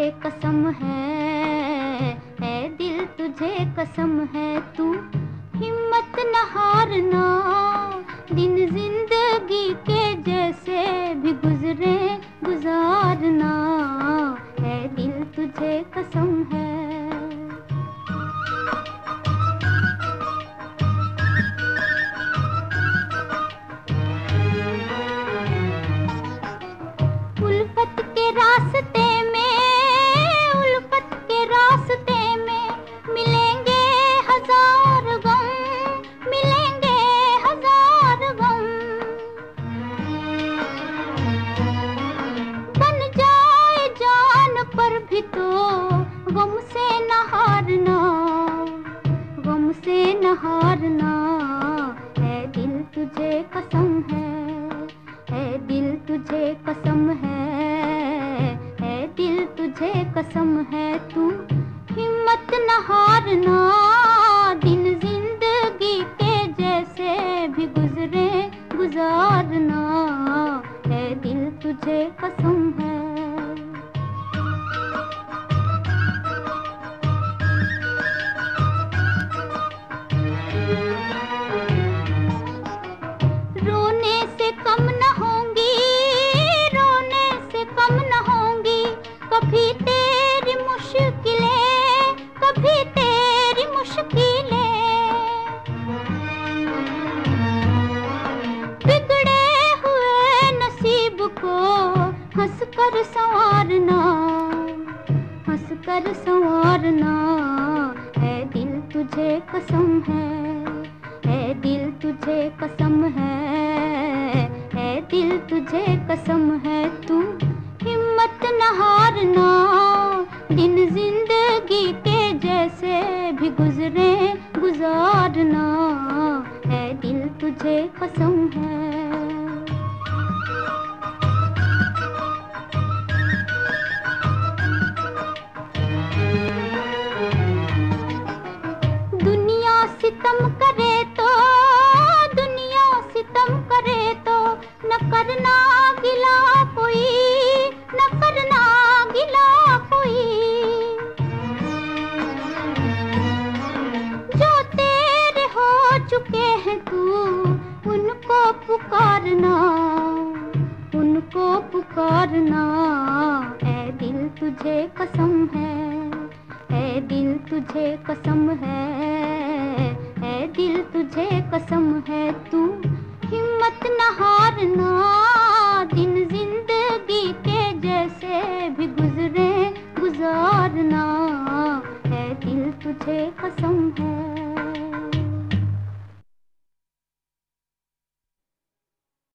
तुझे कसम है है दिल तुझे कसम है तू। हिम्मत न हारना, दिन ज़िंदगी के जैसे भी गुजरे, गुजारना। है दिल तुझे कसम है गम से न हारना गम से न है दिल तुझे कसम है है दिल तुझे कसम है है दिल तुझे कसम है, तू हिम्मत न हारना दिन ज़िंदगी के जैसे भी गुजरे गुजारना है दिल तुझे कसम है हंस कर संवारना हंस कर संवारना है दिल तुझे कसम है है दिल तुझे कसम है है दिल तुझे कसम है। तू हिम्मत न हारना दिन ज़िंदगी के जैसे भी गुजरे गुजारना है दिल तुझे कसम है। करना गिला कोई, न करना गिला कोई। जो तेरे हो चुके हैं तू, उनको पुकारना उनको पुकारना। है दिल तुझे कसम है है दिल तुझे कसम है, ऐ दिल तुझे कसम है, तू कसम है।